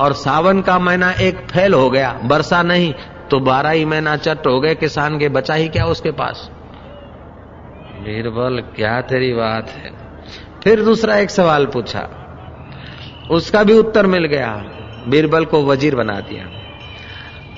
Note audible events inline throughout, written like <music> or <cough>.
और सावन का महीना एक फैल हो गया, बरसा नहीं तो बारह ही महीना चट हो गए किसान के, बचा ही क्या उसके पास? बीरबल, क्या तेरी बात है? फिर दूसरा एक सवाल पूछा। उसका भी उत्तर मिल गया। बीरबल को वज़ीर बना दिया।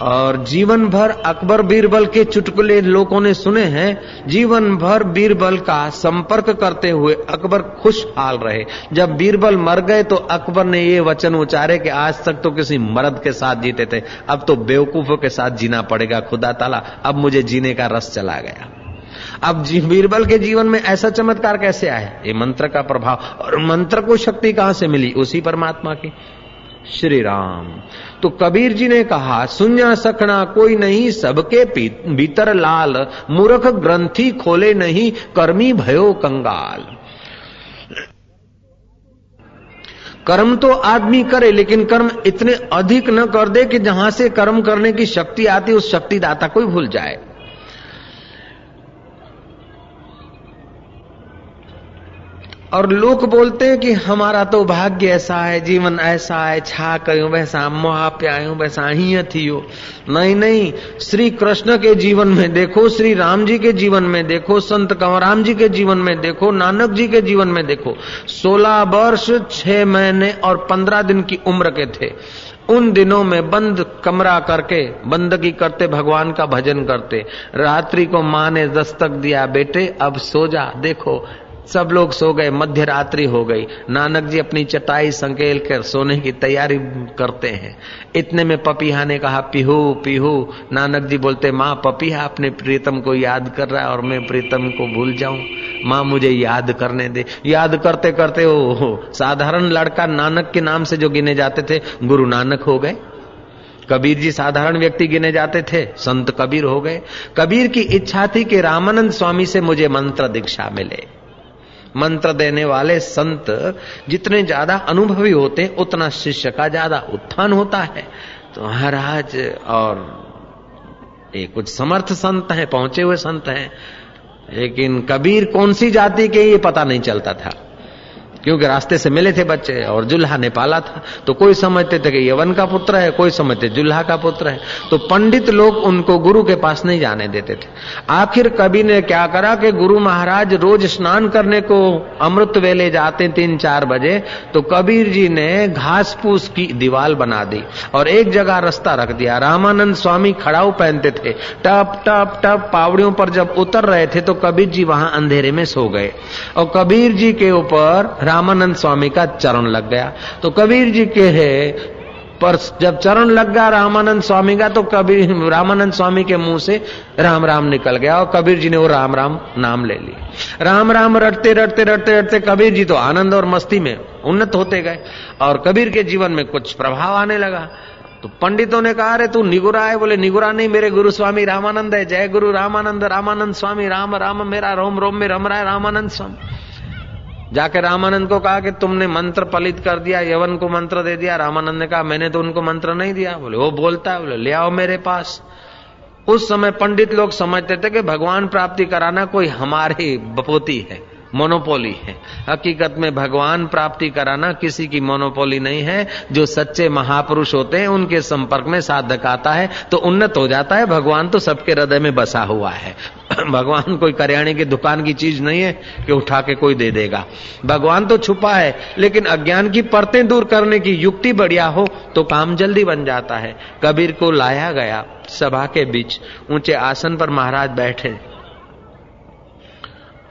और जीवन भर अकबर बीरबल के चुटकुले लोगों ने सुने हैं जीवन भर बीरबल का संपर्क करते हुए अकबर खुशहाल रहे। जब बीरबल मर गए तो अकबर ने ये वचन उचारे कि आज तक तो किसी मर्द के साथ जीते थे, अब तो बेवकूफों के साथ जीना पड़ेगा, खुदा ताला, अब मुझे जीने का रस चला गया। अब बीरबल के जीवन में ऐसा चमत्कार कैसे आया? ये मंत्र का प्रभाव, और मंत्र को शक्ति कहाँ से मिली? उसी परमात्मा की। श्री राम तो कबीर जी ने कहा, सुन्या सखना, कोई नहीं, सबके भीतर लाल। मूर्ख ग्रंथि खोले नहीं, कर्मी भयो कंगाल। कर्म तो आदमी करे, लेकिन कर्म इतने अधिक न कर दे कि जहाँ से कर्म करने की शक्ति आती, उस शक्ति दाता को भूल जाए। और लोग बोलते हैं कि हमारा तो भाग्य ऐसा है, जीवन ऐसा है, छा कयूं वैसा, मोहा प्यायूं वैसा ही थियो। नहीं नहीं, श्री कृष्ण के जीवन में देखो, श्री राम जी के जीवन में देखो, संत कंवराम जी के जीवन में देखो, नानक जी के जीवन में देखो। सोलह वर्ष, छह महीने और पंद्रह दिन की उम्र के थे। उन दिनों में बंद कमरा करके, बंदगी करते, भगवान का भजन करते। रात्रि को माँ ने दस्तक दिया, बेटे, अब सो जा, देखो सब लोग सो गए मध्य रात्रि हो गई। नानक जी अपनी चटाई संकेल कर सोने की तैयारी करते हैं। इतने में पपीहा ने कहा, पिहू पिहू। नानक जी बोलते, माँ, पपीहा अपने प्रीतम को याद कर रहा है और मैं प्रीतम को भूल जाऊँ। माँ, मुझे याद करने दे। याद करते करते वो साधारण लड़का नानक के नाम से जो गिने जाते थे, गुरु नानक हो गए। कबीर जी साधारण व्यक्ति गिने जाते थे, संत कबीर हो गए। कबीर की इच्छा थी कि रामानंद स्वामी से मुझे मंत्र दीक्षा मिले। मंत्र देने वाले संत जितने ज़्यादा अनुभवी होते उतना शिष्य का ज़्यादा उत्थान होता है। तो महाराज, और ये कुछ समर्थ संत हैं, पहुँचे हुए संत हैं, लेकिन कबीर कौन सी जाति के, ये पता नहीं चलता था। क्योंकि रास्ते से मिले थे बच्चे और जुल्हा ने पाला था। तो कोई समझते थे कि यवन का पुत्र है, कोई समझते जुल्हा का पुत्र है। तो पंडित लोग उनको गुरु के पास नहीं जाने देते थे। आखिर कवि ने क्या करा कि गुरु महाराज रोज स्नान करने को अमृत वेले जाते तीन चार बजे तो कबीर जी ने घास फूस की दीवार बना दी और एक जगह रास्ता रख दिया। रामानंद स्वामी खड़ाऊ पहनते थे। टप टप टप पावड़ियों पर जब उतर रहे थे तो कबीर जी वहाँ अंधेरे में सो गए। और कबीर जी के ऊपर रामानंद स्वामी का चरण लग गया। तो कबीर जी के है, पर जब चरण लग गया रामानंद स्वामी का तो कबीर, रामानंद स्वामी के मुँह से राम राम निकल गया और कबीर जी ने वो राम राम नाम ले लिया राम राम रटते रटते रटते रटते कबीर जी तो आनंद और मस्ती में उन्नत होते गए और कबीर के जीवन में कुछ प्रभाव आने लगा। तो पंडितों ने कहा, अरे तू निगुरा है? बोले, निगुरा नहीं, मेरे गुरु स्वामी रामानंद है। जय गुरु रामानंद रामानंद स्वामी, राम राम, मेरा रोम रोम में रम रहा है रामानंद स्वामी। जाके रामानंद को कहा कि तुमने मंत्र पलित कर दिया, यवन को मंत्र दे दिया। रामानंद ने कहा, मैंने तो उनको मंत्र नहीं दिया। बोले, वो बोलता है, बोले, ले आओ मेरे पास। उस समय पंडित लोग समझते थे कि भगवान प्राप्ति कराना कोई हमारी बपोती है। मोनोपोली है। हकीकत में भगवान प्राप्ति कराना किसी की मोनोपोली नहीं है। जो सच्चे महापुरुष होते हैं, उनके संपर्क में साधक आता है तो उन्नत हो जाता है। भगवान तो सबके हृदय में बसा हुआ है। <clears throat> भगवान कोई करियाने की दुकान की चीज़ नहीं है कि उठा के कोई दे देगा। भगवान तो छुपा है, लेकिन अज्ञान की परतें दूर करने की युक्ति बढ़िया हो तो काम जल्दी बन जाता है। कबीर को लाया गया सभा के बीच। ऊँचे आसन पर महाराज बैठे।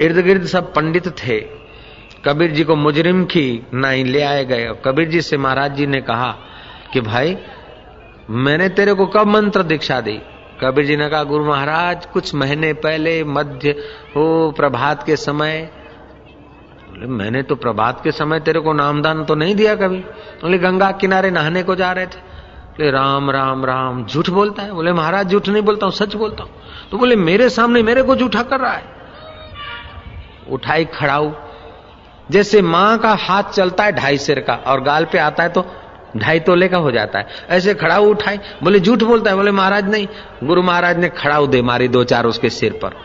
इर्द गिर्द सब पंडित थे। कबीर जी को मुजरिम की नाई ले आए गए। और कबीर जी से महाराज जी ने कहा कि भाई, मैंने तेरे को कब मंत्र दीक्षा दी? कबीर जी ने कहा, गुरु महाराज, कुछ महीने पहले मध्य हो प्रभात के समय। बोले, मैंने तो प्रभात के समय तेरे को नामदान तो नहीं दिया कभी। बोले, गंगा किनारे नहाने को जा रहे थे। बोले, राम राम राम, झूठ बोलता है? बोले, महाराज, झूठ नहीं बोलता हूँ, सच बोलता हूँ। तो बोले, मेरे सामने मेरे को झूठा कर रहा है। उठाई खड़ाऊ। जैसे माँ का हाथ चलता है ढाई सिर का, और गाल पे आता है तो ढाई तोले का हो जाता है। ऐसे खड़ाऊ उठाई, बोले झूठ बोलता है? बोले, महाराज, नहीं। गुरु महाराज ने खड़ाऊ दे मारी दो चार उसके सिर पर।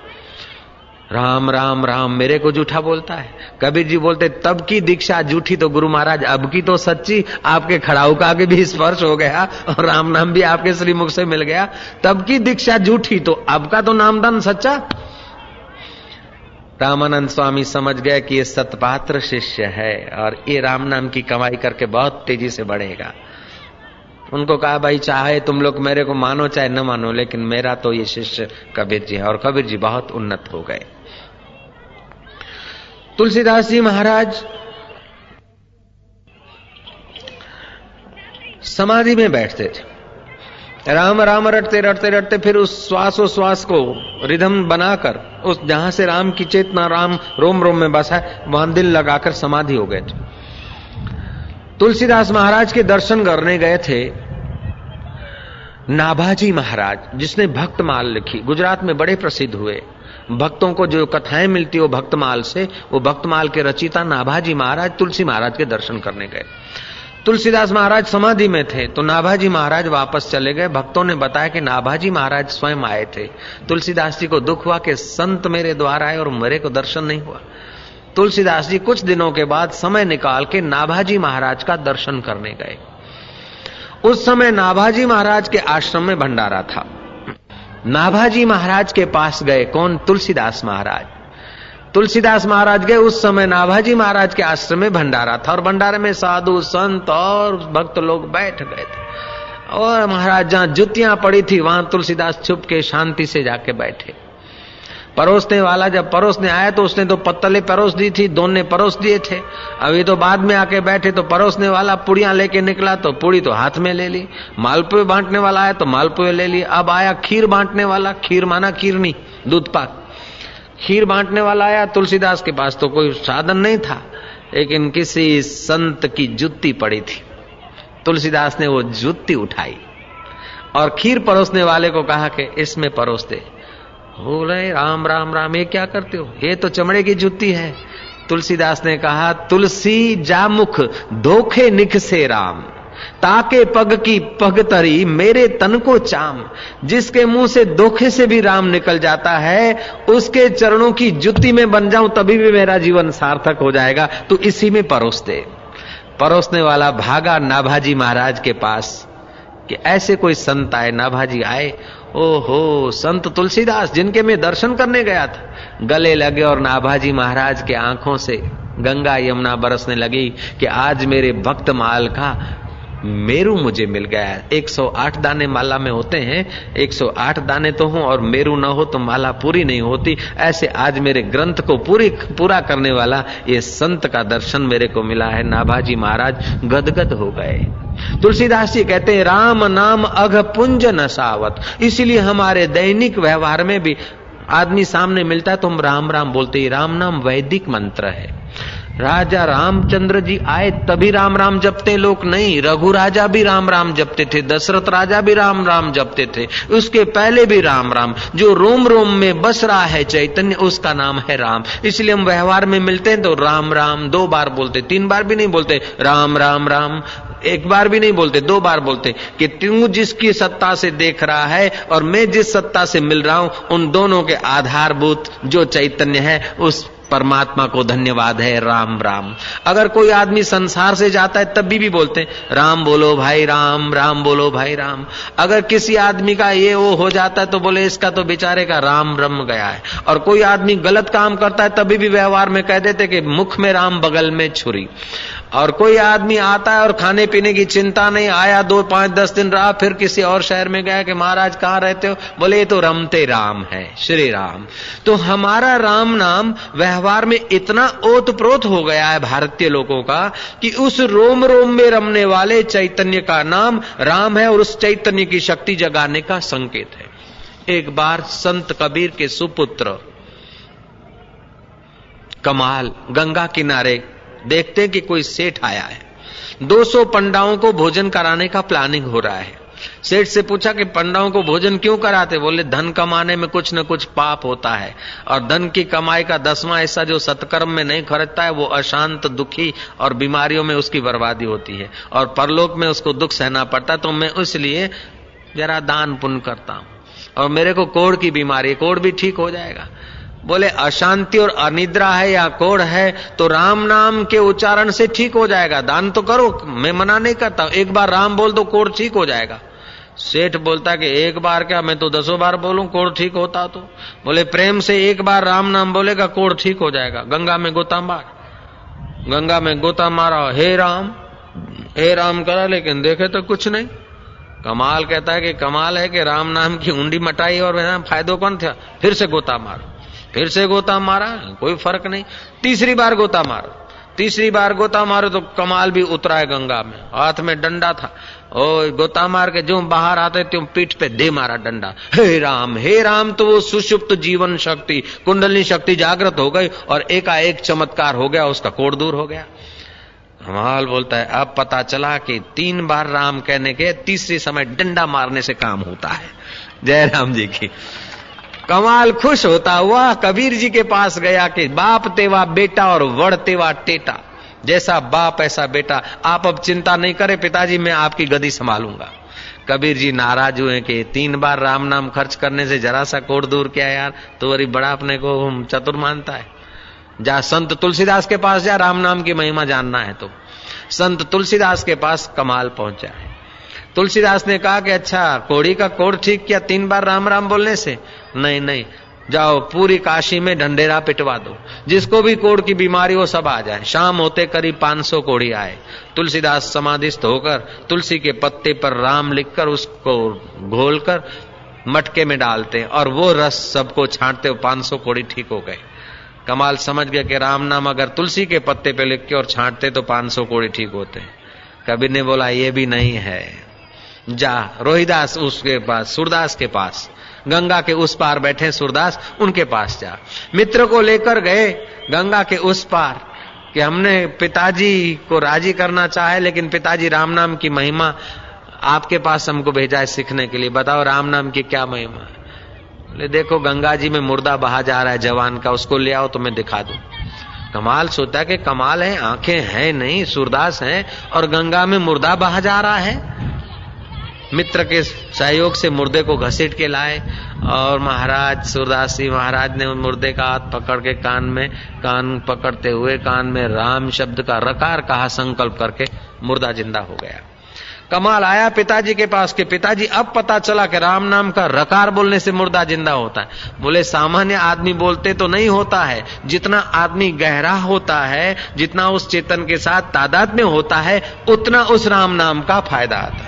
राम राम राम, मेरे को झूठा बोलता है? कबीर जी बोलते, तब की दीक्षा झूठी तो गुरु महाराज, अब की तो सच्ची। आपके खड़ाऊ का के भी स्पर्श हो गया, और राम नाम भी आपके श्रीमुख से मिल गया। तब की दीक्षा झूठी तो अब का तो नामदान सच्चा? रामानंद स्वामी समझ गए कि ये सतपात्र शिष्य है और ये राम नाम की कमाई करके बहुत तेज़ी से बढ़ेगा। उनको कहा, भाई, चाहे तुम लोग मेरे को मानो चाहे न मानो, लेकिन मेरा तो ये शिष्य कबीर जी है और कबीर जी बहुत उन्नत हो गए। तुलसीदास जी महाराज, समाधि में बैठते थे। राम राम रटते रटते रटते फिर उस श्वास श्वास को रिधम बनाकर उस जहाँ से राम की चेतना राम रोम रोम में बसा है, वहाँ दिल लगाकर समाधि हो गए थे। तुलसीदास महाराज के दर्शन करने गए थे। नाभाजी महाराज, जिसने भक्तमाल लिखी, गुजरात में बड़े प्रसिद्ध हुए। भक्तों को जो कथाएँ मिलती वो भक्तमाल से, वो भक्तमाल के रचिता नाभाजी महाराज, तुलसी महाराज के दर्शन करने गए। तुलसीदास महाराज समाधि में थे तो नाभाजी महाराज वापस चले गए। भक्तों ने बताया कि नाभाजी महाराज स्वयं आए थे। तुलसीदास जी को दुख हुआ कि संत मेरे द्वारा आए और मेरे को दर्शन नहीं हुआ। तुलसीदास जी कुछ दिनों के बाद समय निकाल के नाभाजी महाराज का दर्शन करने गए। उस समय नाभाजी महाराज के आश्रम में भंडारा था। नाभाजी महाराज के पास गए कौन? तुलसीदास महाराज। तुलसीदास महाराज गए, उस समय नाभाजी महाराज के आश्रम में भंडारा था और भंडारे में साधु, संत और भक्त लोग बैठ गए थे। और महाराज जहाँ जुतियाँ पड़ी थी, वहाँ तुलसीदास छुप के शांति से जाके बैठे। परोसने वाला जब परोसने आया तो उसने तो पत्तले परोस दी थी, दोनों परोस दिए थे। अभी तो बाद में आके बैठे तो परोसने वाला पुड़िया लेके निकला तो पुड़ी तो हाथ में ले ली। मालपुए बांटने वाला आया तो मालपुए ले ली। अब आया खीर बांटने वाला, खीर माना खीरनी, दूध पाक। खीर बांटने वाला आया, तुलसीदास के पास तो कोई साधन नहीं था, लेकिन किसी संत की जुत्ती पड़ी थी। तुलसीदास ने वो जुत्ती उठाई और खीर परोसने वाले को कहा कि इसमें परोस दे। बोले राम राम राम, ये क्या करते हो? ये तो चमड़े की जुत्ती है। तुलसीदास ने कहा, तुलसी जामुख, धोखे निख से राम। ताके पग की पग तरी, मेरे तन को चाम। जिसके मुँह से धोखे से भी राम निकल जाता है, उसके चरणों की जुत्ती में बन जाऊँ, तभी भी मेरा जीवन सार्थक हो जाएगा। तो इसी में परोस दे परोसने वाला भागा नाभाजी महाराज के पास, कि ऐसे कोई संत आए, नाभाजी आए, ओहो, संत तुलसीदास, जिनके मैं दर्शन करने गया था। गले लगे और नाभाजी महाराज के आँखों से गंगा यमुना बरसने लगी, कि आज मेरे भक्त माल का मेरू मुझे मिल गया है। 108 दाने माला में होते हैं। 108 दाने तो हूँ और मेरू न हो तो माला पूरी नहीं होती। ऐसे आज मेरे ग्रंथ को पूरी, पूरा करने वाला ये संत का दर्शन मेरे को मिला है। नाभाजी महाराज गदगद हो गए। तुलसीदास जी कहते हैं, राम नाम अघ पुंज नसावत इसलिए हमारे दैनिक व्यवहार में भी आदमी सामने मिलता है तो हम राम राम बोलते ही। राम नाम वैदिक मंत्र है। राजा रामचंद्र जी आए तभी राम राम जपते लोग नहीं, रघु राजा भी राम राम जपते थे, दशरथ राजा भी राम राम जपते थे, उसके पहले भी राम राम, जो रोम रोम में बस रहा है चैतन्य, उसका नाम है राम। इसलिए हम व्यवहार में मिलते हैं तो राम राम दो बार बोलते, तीन बार भी नहीं बोलते, राम राम राम, एक बार भी नहीं बोलते, दो बार बोलते, कि तू जिसकी सत्ता से देख रहा है और मैं जिस सत्ता से मिल रहा हूँ, उन दोनों के आधारभूत जो चैतन्य है, उस परमात्मा को धन्यवाद है राम राम। अगर कोई आदमी संसार से जाता है तब भी, भी बोलते हैं राम बोलो भाई राम राम बोलो भाई राम। अगर किसी आदमी का ये वो हो जाता है तो बोले इसका तो बेचारे का राम रम गया है। और कोई आदमी गलत काम करता है तभी भी व्यवहार में कह देते कि मुख में राम बगल में छुरी। और कोई आदमी आता है और खाने पीने की चिंता नहीं आया दो पाँच दस दिन रहा फिर किसी और शहर में गया कि महाराज कहाँ रहते हो? बोले ये तो रमते राम है श्री राम। तो हमारा राम नाम व्यवहार में इतना ओतप्रोत हो गया है भारतीय लोगों का कि उस रोम रोम में रमने वाले चैतन्य का नाम राम है और उस चैतन्य की शक्ति जगाने का संकेत है। एक बार संत कबीर के सुपुत्र कमाल गंगा किनारे देखते हैं कि कोई सेठ आया है। 200 पंडाओं को भोजन कराने का प्लानिंग हो रहा है। सेठ से पूछा कि पंडाओं को भोजन क्यों कराते? बोले, धन कमाने में कुछ न कुछ पाप होता है। और धन की कमाई का दसवां ऐसा जो सत्कर्म में नहीं खरीदता है, वो अशांत, दुखी और बीमारियों में उसकी बर्बादी होती है। और परलोक में उसको दुख सहना पड़ता तो मैं इसलिए जरा दान पुण्य करता हूँ। और मेरे को कोड़ की बीमारी कोड़ भी ठीक हो जाएगा। बोले, अशांति और अनिद्रा है या कोड़ है तो राम नाम के उच्चारण से ठीक हो जाएगा। दान तो करो, मैं मना नहीं करता एक बार राम बोल दो कोड़ ठीक हो जाएगा। सेठ बोलता कि एक बार क्या मैं तो दसों बार बोलूँ कोड़ ठीक होता तो। बोले, प्रेम से एक बार राम नाम बोलेगा कोड़ ठीक हो जाएगा। गंगा में गोता मार। गंगा में गोता मारा, हे राम हे राम करा, लेकिन देखे तो कुछ नहीं। कमाल कहता है कि कमाल है कि राम नाम की उंडी मटाई और फायदो कौन था? फिर से गोता मारा। फिर से गोता मारा, कोई फ़र्क नहीं। तीसरी बार गोता मारा। तीसरी बार गोता मारो तो कमाल भी उतरा है गंगा में। हाथ में डंडा था। ओ गोता मार के जो बाहर आते, त्यों पीठ पे दे मारा डंडा। हे राम हे राम तो वो सुषुप्त जीवन शक्ति कुंडली शक्ति जागृत हो गई और एकाएक चमत्कार हो गया, उसका कोड दूर हो गया। कमाल बोलता है, अब पता चला कि तीन बार राम कहने के तीसरे समय डंडा मारने से काम होता है। जय राम जी की। कमाल खुश होता हुआ कबीर जी के पास गया कि बाप तेवा बेटा और वड़ तेवा टेटा। जैसा बाप, ऐसा बेटा। आप अब चिंता नहीं करे पिताजी, मैं आपकी गदी संभालूँगा। कबीर जी नाराज़ हुए कि तीन बार राम नाम खर्च करने से जरा सा कोड दूर किया यार? तो वरी बड़ा अपने को चतुर मानता है। जा संत तुलसीदास के पास जा, राम नाम की महिमा जानना है तो। संत तुलसीदास के पास कमाल पहुँचा है। तुलसीदास ने कहा कि अच्छा कोड़ी का कोड़ ठीक किया तीन बार राम राम बोलने से? नहीं नहीं। जाओ, पूरी काशी में ढंडेरा पिटवा दो। जिसको भी कोड़ की बीमारी हो, सब आ जाए। शाम होते करीब 500 कोड़ी आए। तुलसीदास समाधिस्थ होकर, तुलसी के पत्ते पर राम लिखकर, उसको घोलकर, मटके में डालते और वो रस सबको छांटते हो 500 कोड़ी ठीक हो गए। कमाल समझ गया कि राम नाम अगर तुलसी के पत्ते पे लिख के और छांटते तो 500 कोड़ी ठीक होते कबीर ने बोला, ये भी नहीं है। जा, रोहिदास उसके पास, सूरदास के पास। गंगा के उस पार बैठे सूरदास, उनके पास जा। मित्र को लेकर गए, गंगा के उस पार, कि हमने पिताजी को राज़ी करना चाहे, लेकिन पिताजी राम नाम की महिमा आपके पास हमको भेजा है सीखने के लिए। बताओ राम नाम की क्या महिमा बोले, देखो, गंगा जी में मुर्दा बहा जा रहा है, जवान का, उसको ले आओ तो मैं दिखा दू। कमाल सोता कि कमाल है, आँखें हैं नहीं, सूरदास हैं, और गंगा में मुर्दा बहा जा रहा है। मित्र के सहयोग से मुर्दे को घसीट के लाए और महाराज सूरदास जी महाराज ने मुर्दे का हाथ पकड़ के कान में, कान पकड़ते हुए कान में राम शब्द का रकार कहा संकल्प करके मुर्दा ज़िंदा हो गया। कमाल आया पिताजी के पास के पिताजी अब पता चला कि राम नाम का रकार बोलने से मुर्दा ज़िंदा होता है। बोले, सामान्य आदमी बोलते तो नहीं होता है। जितना आदमी गहरा होता है, जितना उस चेतन के साथ तादाद में होता है, उतना उस राम नाम का फ़ायदा आता है।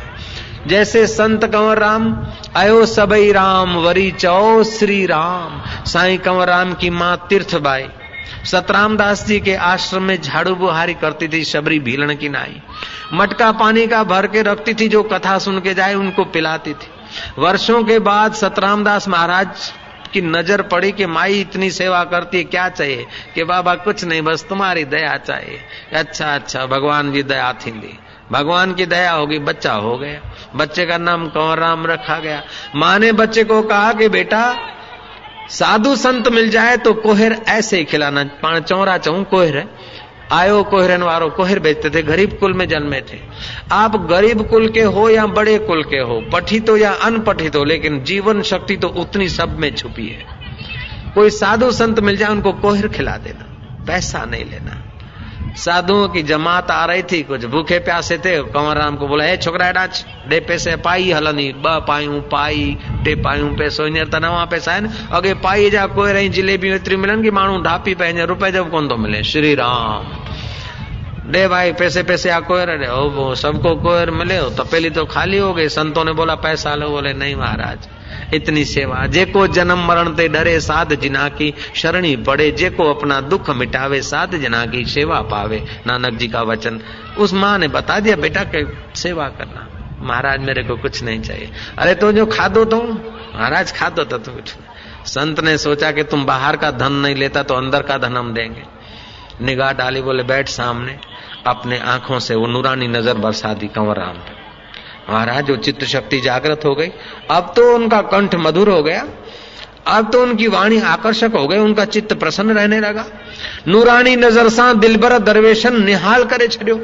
जैसे संत कंवर राम, आयो सबई राम, वरी चौ श्री राम। साई कंवर राम की माँ तीर्थबाई। सतराम दास जी के आश्रम में झाड़ू बुहारी करती थी, शबरी भीलन की नाई। मटका पानी का भर के रखती थी, जो कथा सुन के जाए, उनको पिलाती थी। वर्षों के बाद सतराम दास महाराज की नज़र पड़ी कि माई इतनी सेवा करती है, क्या चाहिए? कि बाबा कुछ नहीं, बस तुम्हारी दया चाहिए। अच्छा अच्छा भगवान जी दया थी भगवान की दया होगी, बच्चा हो गया। बच्चे का नाम कंवर राम रखा गया। माँ ने बच्चे को कहा कि बेटा, साधु संत मिल जाए तो कोहर ऐसे ही खिलाना। पाण चौरा चौ, कोहर है। आयो कोहरन वारो, कोहर बेचते थे, गरीब कुल में जन्मे थे। आप गरीब कुल के हो या बड़े कुल के हो, पठित हो या अनपठित हो, लेकिन जीवन शक्ति तो उतनी सब में छुपी है। कोई साधु संत मिल जाए, उनको कोहर खिला देना, पैसा नहीं लेना। साधुओं की जमात आ रही थी, कुछ भूखे प्यासे थे। कंवर राम को बोला हे छोकरा डाच डे पैसे, पाई, हलनी, ब पायूं, पाई टे पायूं पैसो हींअर त नवा पैसा आहिनि अॻे पाई जा कोई रही जलेबियूं एतिरियूं मिलनि की माण्हू ढापी पंहिंजे रुपए जो कोन थो मिले? श्री राम डे भाई, पैसे पैसे, आ कोयर सबको कोयर मिले तो पहली तो खाली हो गई। संतों ने बोला, पैसा लो, बोले, नहीं महाराज। इतनी सेवा। जेको जन्म मरण ते डरे साध जिना की शरणी पड़े जेको अपना दुख मिटावे साध जना की सेवा पावे। नानक जी का वचन उस माँ ने बता दिया बेटा के सेवा करना। महाराज मेरे को कुछ नहीं चाहिए। अरे तो जो खादो तो? महाराज खादो तो, तो कुछ संत ने सोचा कि तुम बाहर का धन नहीं लेता तो अंदर का धन हम देंगे। निगाह डाली बोले बैठ सामने। अपने आँखों से वो नूरानी नज़र बरसा दी कंवर राम पे। महाराज वो चित्त शक्ति जागृत हो गई। अब तो उनका कंठ मधुर हो गया। अब तो उनकी वाणी आकर्षक हो गई, उनका चित्त प्रसन्न रहने लगा। नूरानी नज़र सा दिलबर दरवेशन निहाल करे छो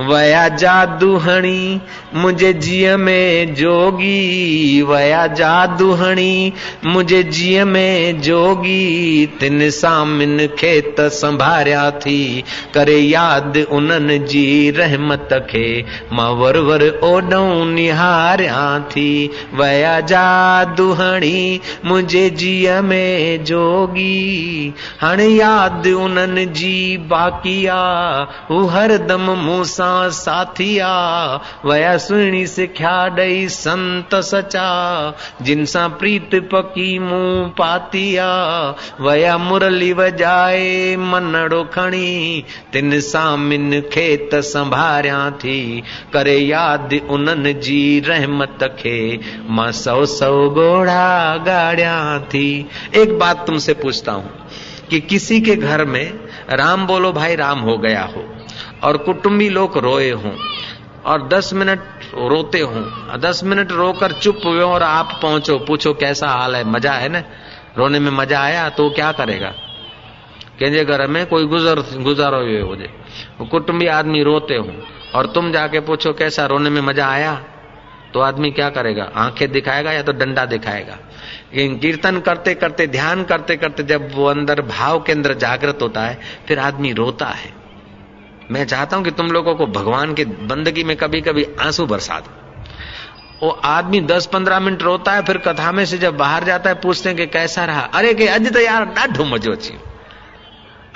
वया जादूहणी मुझे जिय में जोगी। वया जादूहणी मुझे जिय में जोगी। तिन सामिन खेत संभारिया थी, करे याद उन्हनि जी रहमत खे। माँ वर वर ओॾऊं निहारिया थी। वया जादूहणी मुंहिंजे जीअ में जोगी। हाणे यादि उन्हनि जी बाक़ी आ, हू हरदम मूं सां साथी वया सुहिणी सिख्या ॾेई संत सचा। जिन सां प्रीत पकी मूं पाती आ वया मुरली वजाए मनड़ो खणी। तिन सां मिन खेत संभारिया थी, करे यादि उन्हनि जी रहमत खे। माँ सौ सौ गोड़ा गाड़िया थी। एक बात तुमसे पूछता हूँ कि किसी के घर में राम बोलो भाई राम हो गया हो। और कुटुंबी लोग रोए हों और दस मिनट रोते हों। दस मिनट रोकर चुप हुए और आप पहुंचो, पूछो कैसा हाल है, मज़ा है ना? रोने में मज़ा आया तो क्या करेगा? कंहिंजे घर में कोई गुजर, गुजारो हुए हुजे कुटुंबी आदमी रोते हों और तुम जाके पूछो कैसा रोने में मज़ा आया तो आदमी क्या करेगा? आँखें दिखाएगा या तो डंडा दिखाएगा? लेकिन कीर्तन करते करते ध्यान करते करते जब वो अंदर भाव के अंदर जागृत होता है, फिर आदमी रोता है। मैं चाहता हूँ कि तुम लोगों को भगवान की बंदगी में कभी कभी आँसू बरसा दो। वो आदमी दस पंद्रह मिनट रोता है, फिर कथा में से जब बाहर जाता है, पूछते हैं कि कैसा रहा? अरे कि अज तो यार ॾाढो मजो अची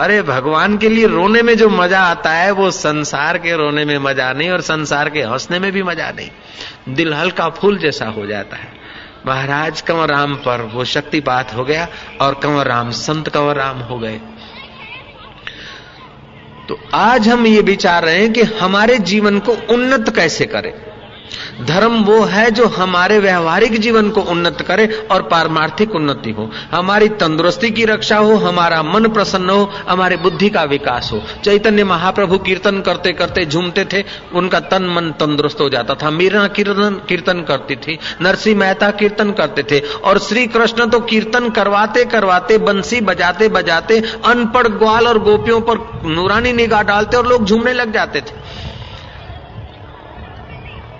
अरे भगवान के लिए रोने में जो मज़ा आता है, वो संसार के रोने में मज़ा नहीं और संसार के हंसने में भी मज़ा नहीं। दिल हल्का फूल जैसा हो जाता है। महाराज कंवर राम पर वो शक्ति शक्तिपात हो गया और कंवर राम संत कंवर राम हो गए। तो आज हम ये विचार रहे हैं कि हमारे जीवन को उन्नत कैसे करें। धर्म वो है जो हमारे व्यवहारिक जीवन को उन्नत करे और पारमार्थिक उन्नति हो। हमारी तंदुरुस्ती की रक्षा हो, हमारा मन प्रसन्न हो, हमारे बुद्धि का विकास हो। चैतन्य महाप्रभु कीर्तन करते करते झूमते थे, उनका तन मन तंदुरुस्त हो जाता था। मीरा कीर्तन कीर्तन करती थी नरसिंह मेहता कीर्तन करते थे और श्री कृष्ण तो कीर्तन करवाते करवाते, बंसी बजाते बजाते अनपढ़ ग्वाल और गोपियों पर नूरानी निगाह डालते और लोग झूमने लग जाते थे।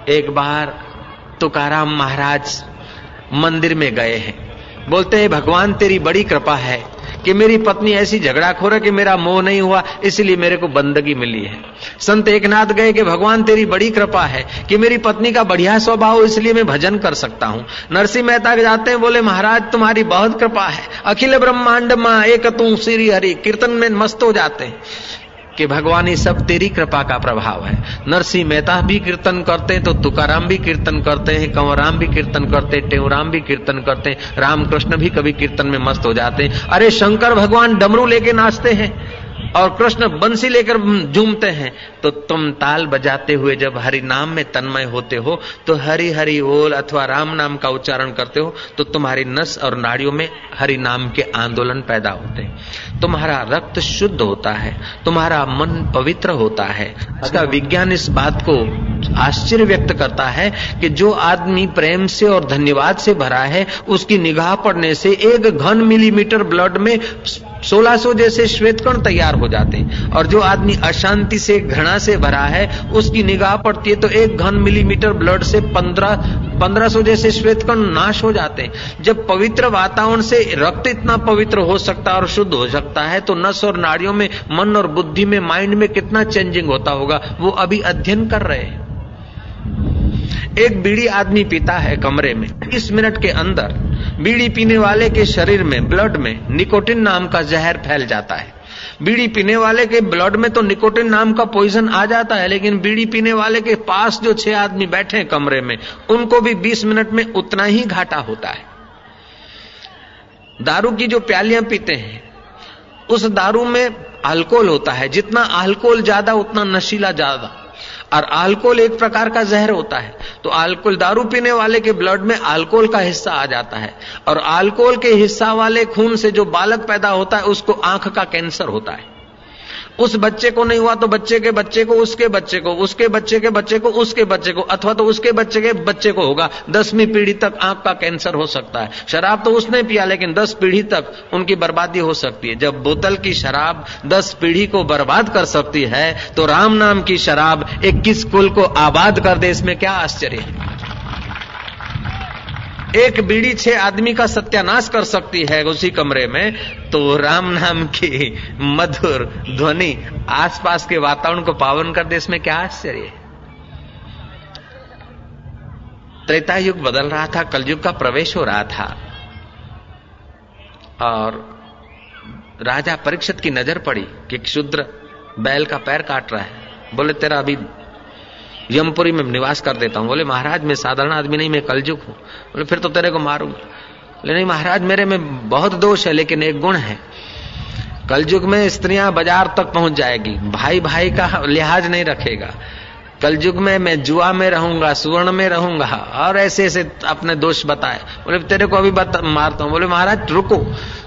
एक बार तुकाराम महाराज मंदिर में गए हैं। बोलते हैं, भगवान, तेरी बड़ी कृपा है कि मेरी पत्नी ऐसी झगड़ा खोर है कि मेरा मोह नहीं हुआ, इसलिए मेरे को बंदगी मिली है। संत एकनाथ गए कि, भगवान, तेरी बड़ी कृपा है कि मेरी पत्नी का बढ़िया स्वभाव, इसलिए मैं भजन कर सकता हूँ। नरसिंह मेहता जाते हैं, बोले, महाराज, तुम्हारी बहुत कृपा है। अखिल ब्रह्मांड माँ, एक तू, श्री हरि, कीर्तन में मस्त हो जाते हैं। कि भगवान, ये सब तेरी कृपा का प्रभाव है। नरसिंह मेहता भी कीर्तन करते हैं तो तुकाराम भी कीर्तन करते हैं कंवराम भी कीर्तन करते हैं टेवराम भी कीर्तन करते हैं, रामकृष्ण भी कभी कीर्तन में मस्त हो जाते हैं। अरे शंकर भगवान डमरू लेके नाचते हैं। और कृष्ण बंसी लेकर झूमते हैं तो तुम ताल बजाते हुए जब हरि नाम में तन्मय होते हो तो हरि हरि बोल अथवा राम नाम का उच्चारण करते हो तो तुम्हारी नस और नाड़ियों में हरि नाम के आंदोलन पैदा होते हैं। तुम्हारा रक्त शुद्ध होता है तुम्हारा मन पवित्र होता है। इसका विज्ञान इस बात को आश्चर्य व्यक्त करता है कि जो आदमी प्रेम से और धन्यवाद से भरा है उसकी निगाह पड़ने से एक घन मिलीमीटर ब्लड में 1600 जैसे श्वेतकण तैयार हो जाते हैं। और जो आदमी अशांति से, घृणा से भरा है, उसकी निगाह पड़ती है तो एक घन मिलीमीटर ब्लड से 15 1500 जैसे श्वेतकण नाश हो जाते हैं। जब पवित्र वातावरण से रक्त इतना पवित्र हो सकता है और शुद्ध हो सकता है तो नस और नाड़ियों में, मन और बुद्धि में, माइंड में कितना चेंजिंग होता होगा, वो अभी अध्ययन कर रहे हैं। एक बीड़ी आदमी पीता है कमरे में। इस मिनट के अंदर, बीड़ी पीने वाले के शरीर में, ब्लड में, निकोटिन नाम का जहर फैल जाता है। बीड़ी पीने वाले के ब्लड में तो निकोटिन नाम का पॉइजन आ जाता है, लेकिन बीड़ी पीने वाले के पास जो छह आदमी बैठे हैं कमरे में, उनको भी 20 मिनट में उतना ही घाटा होता है। दारू की जो प्यालियाँ पीते हैं, उस दारू में अल्कोहल होता है। जितना अल्कोहल ज़्यादा, उतना नशीला ज़्यादा। और अल्कोहल एक प्रकार का जहर होता है। तो अल्कोहल दारू पीने वाले के ब्लड में अल्कोहल का हिस्सा आ जाता है। और अल्कोहल के हिस्सा वाले खून से जो बालक पैदा होता है, उसको आँख का कैंसर होता है। उस बच्चे को नहीं हुआ तो बच्चे के बच्चे को, उसके बच्चे को, उसके बच्चे के बच्चे को, उसके बच्चे को, अथवा तो उसके बच्चे के बच्चे को होगा। दसवीं पीढ़ी तक आँख का कैंसर हो सकता है। शराब तो उसने पिया, लेकिन दस पीढ़ी तक उनकी बर्बादी हो सकती है। जब बोतल की शराब दस पीढ़ी को बर्बाद कर सकती है तो राम नाम की शराब इक्कीस कुल को आबाद कर दे। इसमें क्या आश्चर्य है? एक बीड़ी छह आदमी का सत्यानाश कर सकती है उसी कमरे में तो राम नाम की मधुर ध्वनि आसपास के वातावरण को पावन कर दे, इसमें क्या आश्चर्य त्रेता युग बदल रहा था, कलयुग का प्रवेश हो रहा था, और राजा परीक्षित की नज़र पड़ी कि शुद्र बैल का पैर काट रहा है। बोले, तेरा अभी यमपुरी में निवास कर देता हूँ। बोले, महाराज, मैं साधारण आदमी नहीं, मैं कलजुग हूँ। बोले, फिर तो तेरे को मारूँगा। बोले, नहीं महाराज, मेरे में बहुत दोष है, लेकिन एक गुण है। कलयुग में स्त्रियाँ बाज़ार तक पहुँच जाएगी। भाई भाई का लिहाज नहीं रखेगा। कलयुग में मैं जुआ में रहूँगा, सुवर्ण में रहूँगा, और ऐसे ऐसे अपने दोष बताए। बोले, तेरे को अभी मारता हूँ। बोले, महाराज, रुको।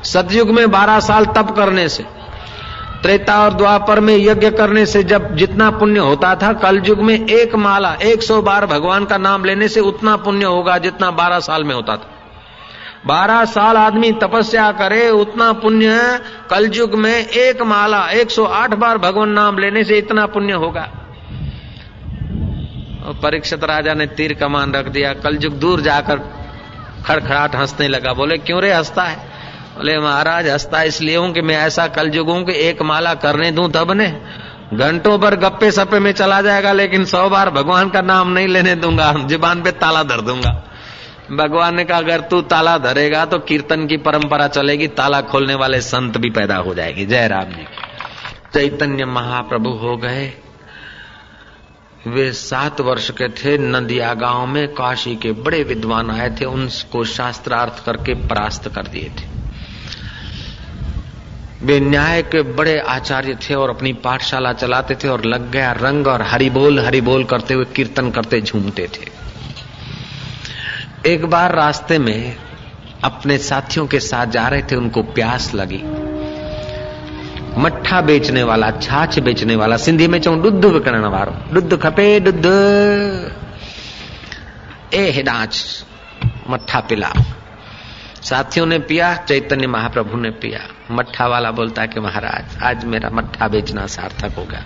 सतयुग में बारह साल तप करने से त्रेता और द्वापर में यज्ञ करने से जब जितना पुण्य होता था कल युग में एक माला, एक सौ बार भगवान का नाम लेने से उतना पुण्य होगा जितना बारह साल में होता था। बारह साल आदमी तपस्या करे, उतना पुण्य कल युग में एक माला, एक सौ आठ बार भगवान नाम लेने से इतना पुण्य होगा। परीक्षित राजा ने तीर कमान रख दिया। कल युग दूर जाकर खड़खड़ाट हंसने लगा, बोले, क्यों रे, हंसता है? बोले, महाराज हंसता इसलिए हूँ कि मैं ऐसा कल जुगू कि एक माला करने दूँ तब ने। घंटों पर गप्पे सप्पे में चला जाएगा, लेकिन सौ बार भगवान का नाम नहीं लेने दूँगा, ज़ुबान पे ताला धर दूँगा। भगवान ने कहा, अगर तू ताला धरेगा तो कीर्तन की परंपरा चलेगी, ताला खोलने वाले संत भी पैदा हो जाएगी। जय राम जी। चैतन्य महाप्रभु हो गए। वे सात वर्ष के थे, नदिया गाँव में काशी के बड़े विद्वान आए थे, उनको शास्त्रार्थ करके परास्त कर दिए थे। वे न्याय के बड़े आचार्य थे और अपनी पाठशाला चलाते थे और लग गया रंग और हरिबोल हरिबोल करते हुए कीर्तन करते झूमते थे। एक बार रास्ते में अपने साथियों के साथ जा रहे थे, उनको प्यास लगी। मट्ठा बेचने वाला, छाछ बेचने वाला, सिंधी में चऊं दुध विकण वारो। दुध खपे दुध ए हिडाच मट्ठा पिला। साथियों ने पिया, चैतन्य महाप्रभु ने पिया। मट्ठा वाला बोलता है कि महाराज, आज मेरा मट्ठा बेचना सार्थक होगा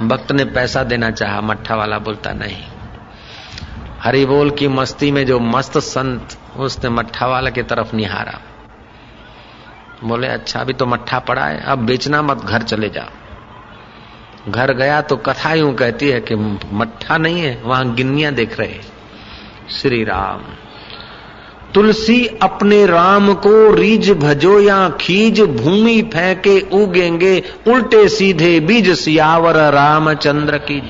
भक्त ने पैसा देना चाहा, मट्ठा वाला बोलता, नहीं। हरि बोल की मस्ती में जो मस्त संत, उसने मट्ठा वाला की तरफ़ निहारा। बोले अच्छा अभी तो मट्ठा पड़ा है, अब बेचना मत, घर चले जाओ। घर गया तो कथा यूँ कहती है कि मट्ठा नहीं है, वहाँ गिन्निया देख रहे श्री राम। तुलसी अपने राम को रीज भजो या खीज भूमि फेंके उगेंगे, उल्टे सीधे बीज सियावर रामचंद्र की।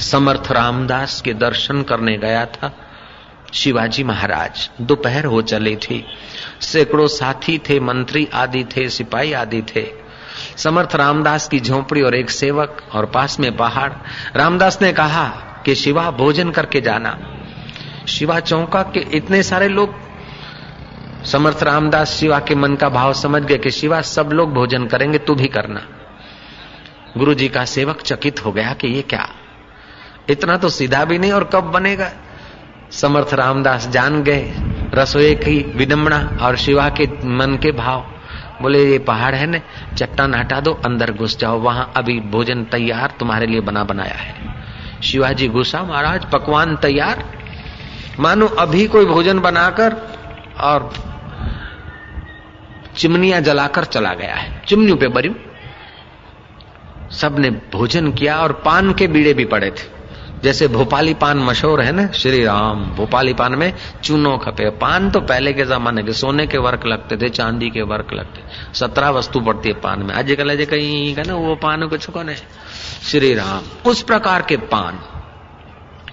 समर्थ रामदास के दर्शन करने गया था। शिवाजी महाराज दोपहर हो चले थी। सैकड़ों साथी थे, मंत्री आदि थे, सिपाही आदि थे। समर्थ रामदास की झोपड़ी और एक सेवक और पास में पहाड़। रामदास ने कहा कि शिवा, भोजन करके जाना। शिवा चौका के इतने सारे लोग, समर्थ रामदास शिवा के मन का भाव समझ गए कि शिवा, सब लोग भोजन करेंगे, तू भी करना। गुरु जी का सेवक चकित हो गया कि ये क्या? इतना तो सीधा भी नहीं और कब बनेगा? समर्थ रामदास जान गए, रसोई की विडम्बना और शिवा के मन के भाव। बोले, ये पहाड़ है न, चट्टान हटा दो, अंदर घुस जाओ, वहाँ अभी भोजन तैयार तुम्हारे लिए बना बनाया है। शिवाजी घुसा महाराज, पकवान तैयार? मानो अभी कोई भोजन बनाकर और चिमनिया जलाकर चला गया है। चिमनियों पे बरी सबने भोजन किया और पान के बीड़े भी पड़े थे। जैसे भोपाली पान मशहूर है ना, श्री राम, भोपाली पान में चूनो खपे। पान तो पहले के जमाने के, सोने के वर्क लगते थे, चांदी के वर्क लगते। सत्रह वस्तु पड़ती है पान में। आजकल अजय कहीं का ना, वो पान कुछ कौन है श्री राम, उस प्रकार के पान।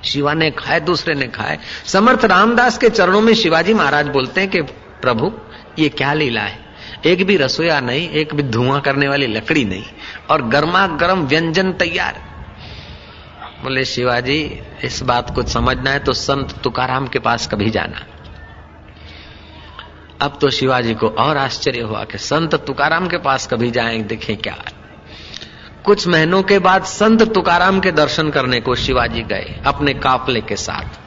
शिवा ने खाए, दूसरे ने खाए। समर्थ रामदास के चरणों में शिवाजी महाराज बोलते हैं कि, प्रभु, ये क्या लीला है? एक भी रसोया नहीं, एक भी धुआँ करने वाली लकड़ी नहीं, और गर्मा गर्म व्यंजन तैयार बोले, शिवाजी, इस बात को समझना है तो संत तुकाराम के पास कभी जाना। अब तो शिवाजी को और आश्चर्य हुआ कि संत तुकाराम के पास कभी जाएँ, देखें क्या कुछ महीनों के बाद संत तुकाराम के दर्शन करने को शिवाजी गए, अपने काफले के साथ।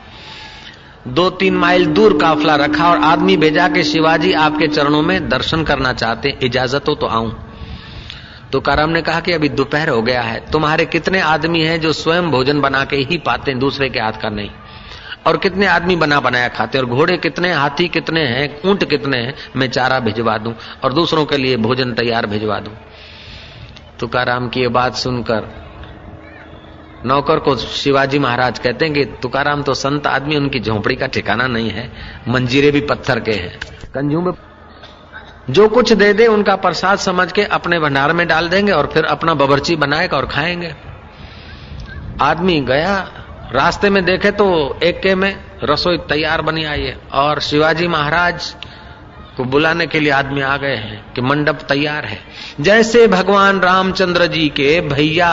दो तीन माइल दूर काफला रखा और आदमी भेजा के शिवाजी आपके चरणों में दर्शन करना चाहते, इजाज़त हो तो आऊँ। तुकाराम ने कहा कि अभी दोपहर हो गया है, तुम्हारे कितने आदमी हैं जो स्वयं भोजन बना के ही पाते हैं, दूसरे के हाथ का नहीं। और कितने आदमी बना बनाया खाते और घोड़े कितने, हाथी कितने हैं, ऊँट कितने हैं, मैं चारा भिजवा दूँ, और दूसरों के लिए भोजन तैयार भिजवा दूँ। तुकाराम की ये बात सुनकर, नौकर को शिवाजी महाराज कहते हैं कि तुकाराम तो संत आदमी, उनकी झोंपड़ी का ठिकाना नहीं है, मंजीरे भी पत्थर के हैं। कंजू में जो कुछ दे दे, उनका प्रसाद समझ के अपने भंडार में डाल देंगे और फिर अपना बबरची बनाएगा और खाएँगे। आदमी गया, रास्ते में देखे तो एक के में रसोई तैयार बनी आई है और शिवाजी महाराज को बुलाने के लिए आदमी आ गए हैं कि मंडप तैयार है। जैसे भगवान रामचंद्र जी के भैया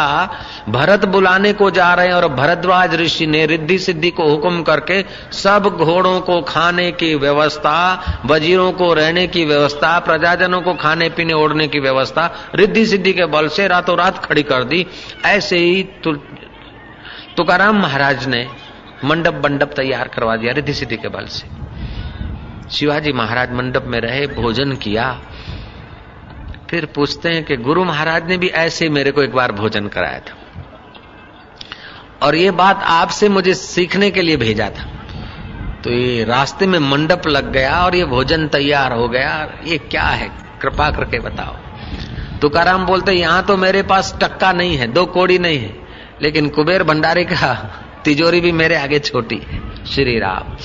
भरत बुलाने को जा रहे हैं और भरद्वाज ऋषि ने रिद्धि सिद्धि को हुक्म करके सब घोड़ों को खाने की व्यवस्था, वजीरों को रहने की व्यवस्था, प्रजाजनों को खाने पीने ओढ़ने की व्यवस्था, रिद्धि सिद्धि के बल से रातों रात खड़ी कर दी। ऐसे ही तुकाराम महाराज ने मंडप बंडप तैयार करवा दिया रिद्धि सिद्धि के बल से। शिवाजी महाराज मंडप में रहे, भोजन किया। फिर पूछते हैं कि गुरु महाराज ने भी ऐसे मेरे को एक बार भोजन कराया था। और ये बात आपसे मुझे सीखने के लिए भेजा था। तो ये रास्ते में मंडप लग गया और ये भोजन तैयार हो गया। ये क्या है? कृपा करके बताओ। तुकाराम बोलते, यहाँ तो मेरे पास टक्का नहीं है, दो कोड़ी नहीं है, लेकिन कुबेर भंडारी का <laughs> तिजोरी भी मेरे आगे छोटी है। श्री राम,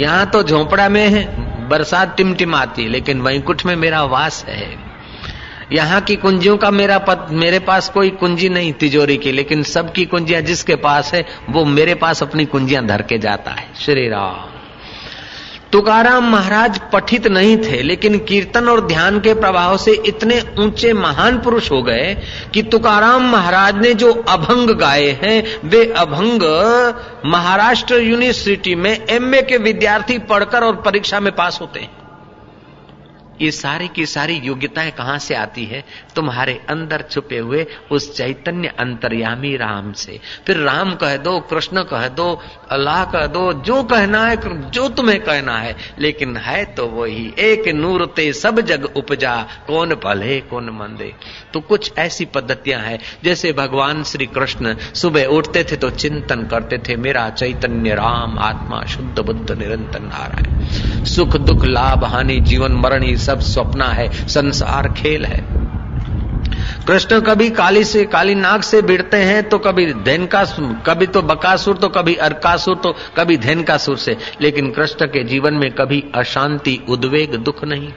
यहाँ तो झोपड़ा में है बरसात टिमटिमाती लेकिन वैकुंठ में मेरा वास है। यहाँ की कुंजियों का मेरा पत, मेरे पास कोई कुंजी नहीं तिजोरी की लेकिन सबकी कुंजियाँ जिसके पास है वो मेरे पास अपनी कुंजियाँ धर के जाता है। श्री राम। तुकाराम महाराज पठित नहीं थे, लेकिन कीर्तन और ध्यान के प्रभाव से इतने ऊँचे महान पुरुष हो गए कि तुकाराम महाराज ने जो अभंग गाए हैं, वे अभंग महाराष्ट्र यूनिवर्सिटी में एमए के विद्यार्थी पढ़कर और परीक्षा में पास होते हैं। ये सारी की सारी योग्यताएँ कहाँ से आती है? तुम्हारे अंदर छुपे हुए उस चैतन्य अंतर्यामी राम से। फिर राम कह दो, कृष्ण कह दो, अल्लाह कह दो, जो कहना है जो तुम्हें कहना है। लेकिन है तो वही, एक नूर ते सब जग उपजा, कौन भले, कौन मंदे। तो कुछ ऐसी पद्धतियाँ हैं, जैसे भगवान श्री कृष्ण सुबह उठते थे तो चिंतन करते थे, मेरा चैतन्य राम, आत्मा शुद्ध बुद्ध निरंतर नारायण। सुख दुख लाभ हानि जीवन मरण सब स्वप्न है, संसार खेल है। कृष्ण कभी काली से, काली नाग से भिड़ते हैं तो कभी धैन का कभी तो बकासुर तो कभी अर्कासुर तो कभी धैन का सुर से। लेकिन कृष्ण के जीवन में कभी अशांति, उद्वेग, दुख नहीं।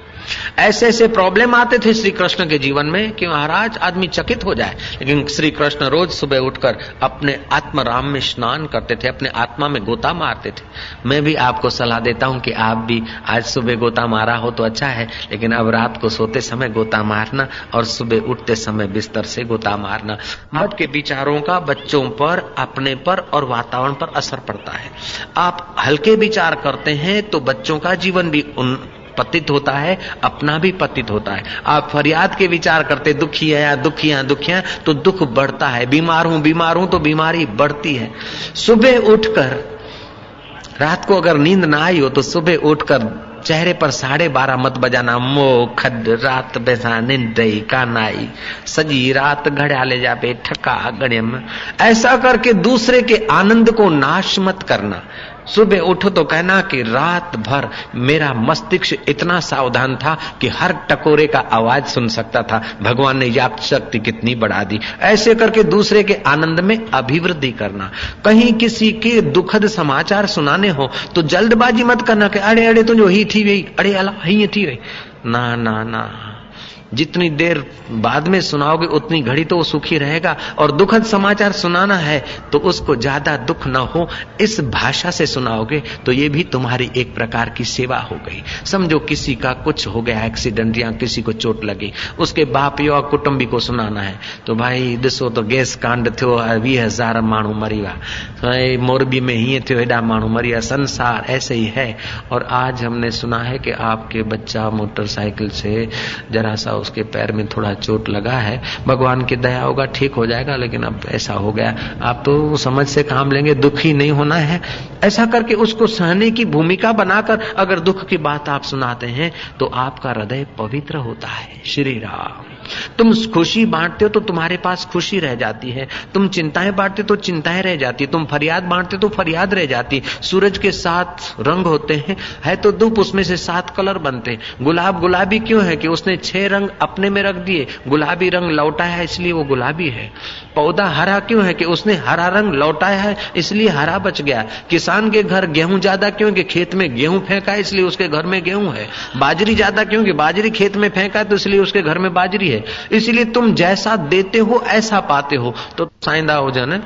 ऐसे ऐसे प्रॉब्लम आते थे श्री कृष्ण के जीवन में कि महाराज, आदमी चकित हो जाए। लेकिन श्री कृष्ण रोज सुबह उठकर अपने आत्म राम में स्नान करते थे, अपने आत्मा में गोता मारते थे। मैं भी आपको सलाह देता हूँ कि आप भी आज सुबह गोता मारा हो तो अच्छा है, लेकिन अब रात को सोते समय गोता मारना और सुबह उठते समय बिस्तर से गोता मारना मत के विचारों का बच्चों पर, अपने पर और वातावरण पर असर पड़ता है। आप हल्के विचार करते हैं तो बच्चों का जीवन भी उन पतित होता है, अपना भी पतित होता है। आप फरियाद के विचार करते, दुखी है या दुखिया दुखिया तो दुख बढ़ता है। बीमार हूँ बीमार हूँ तो बीमारी बढ़ती है। सुबह उठकर, रात को अगर नींद ना आई हो तो सुबह उठकर चेहरे पर साढ़े बारह मत बजाना। मो खड रात बेसा, निंदई, कानाई, सजी, रात घड़ियाले जापे, ठका गणियम ऐसा करके दूसरे के आनंद को नाश मत करना। सुबह उठो तो कहना कि रात भर मेरा मस्तिष्क इतना सावधान था कि हर टकोरे का आवाज़ सुन सकता था। भगवान ने याद शक्ति कितनी बढ़ा दी। ऐसे करके दूसरे के आनंद में अभिवृद्धि करना। कहीं किसी के दुखद समाचार सुनाने हो तो जल्दबाजी मत करना कि अड़े अड़े तुझो ही थी वही अड़े अला ही थी वही ना ना ना। जितनी देर बाद में सुनाओगे, उतनी घड़ी तो वो सुखी रहेगा। और दुखद समाचार सुनाना है तो उसको ज़्यादा दुख न हो। इस भाषा से सुनाओगे तो ये भी तुम्हारी एक प्रकार की सेवा हो गई। समझो, किसी का कुछ हो गया, एक्सीडेंट, या किसी को चोट लगी, उसके बाप या कुटुंबी को सुनाना है। तो भाई, दिसो तो गैस कांड थो वी हज़ार माण्हू मरी विया मोरबी में ही थियो हेॾा माण्हू मरी संसार ऐसे ही है। और आज हमने सुना है कि आपके बच्चा मोटरसाइकिल से जरा सा उसके पैर में थोड़ा चोट लगा है। भगवान की दया होगा, ठीक हो जाएगा, लेकिन अब ऐसा हो गया। आप तो समझ से काम लेंगे, दुखी नहीं होना है। ऐसा करके उसको सहने की भूमिका बनाकर अगर दुख की बात आप सुनाते हैं तो आपका हृदय पवित्र होता है। श्री राम। तुम खुशी बांटते हो तो तुम्हारे पास खुशी रह जाती है। तुम चिंताएँ बांटते तो चिंताएँ रह जाती तुम फरियाद बांटते तो फरियाद रह जाती सूरज के सात रंग होते हैं, है तो धूप उसमें से सात कलर बनते हैं। गुलाब, गुलाबी क्यों है कि उसने छह रंग अपने में रख दिए? गुलाबी रंग लौटाया है, इसलिए वो गुलाबी है। पौधा हरा क्यों है कि उसने हरा रंग लौटाया है, इसलिए हरा बच गया? किसान के घर गेहूँ ज़्यादा क्यों कि खेत में गेहूँ फेंका, इसलिए उसके घर में गेहूँ है? बाजरी ज़्यादा क्यों कि बाजरी खेत में फेंका तो इसलिए उसके घर में बाजरी है? इसलिए तुम जैसा देते हो, ऐसा पाते हो। तो साइंदा हो जाने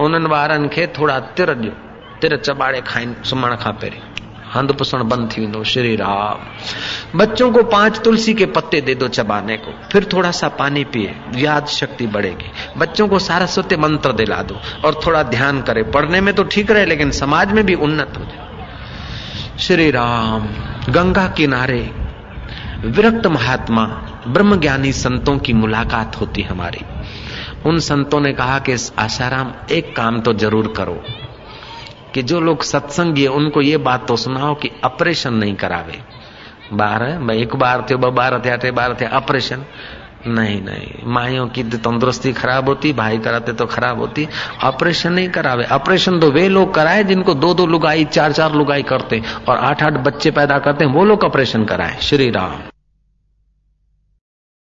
उन्हनि वारनि खे थोड़ा तिर ॾियो तिर चबाड़े खाइनि सुम्हण खां पहिरीं हंध पुसण बंद थी वेंदो, श्री राम। बच्चों को पाँच तुलसी के पत्ते दे दो चबाने को। फिर थोड़ा सा पानी पिए, याद शक्ति बढ़ेगी। बच्चों को सारस्वती मंत्र दिला दो, और थोड़ा ध्यान करे। पढ़ने में तो ठीक रहे, लेकिन समाज में भी उन्नत हो जाए। श्री राम, गंगा किनारे, विरक्त महात्मा ब्रह्म ज्ञानी संतों की मुलाकात होती हमारी। उन संतों ने कहा कि आशाराम, एक काम तो ज़रूर करो कि जो लोग सत्संगी है, उनको ये बात तो सुनाओ कि ऑपरेशन नहीं करावे। बार एक बार थे बार थे टे बार थे, ऑपरेशन? नहीं नहीं। माइयों की तंदुरुस्ती खराब होती, भाई कराते तो खराब होती। ऑपरेशन नहीं करावे। ऑपरेशन तो वे लोग कराए जिनको दो दो लुगाई, चार चार लुगाई करते और आठ आठ बच्चे पैदा करते हैं, वो लोग ऑपरेशन कराए। श्री राम।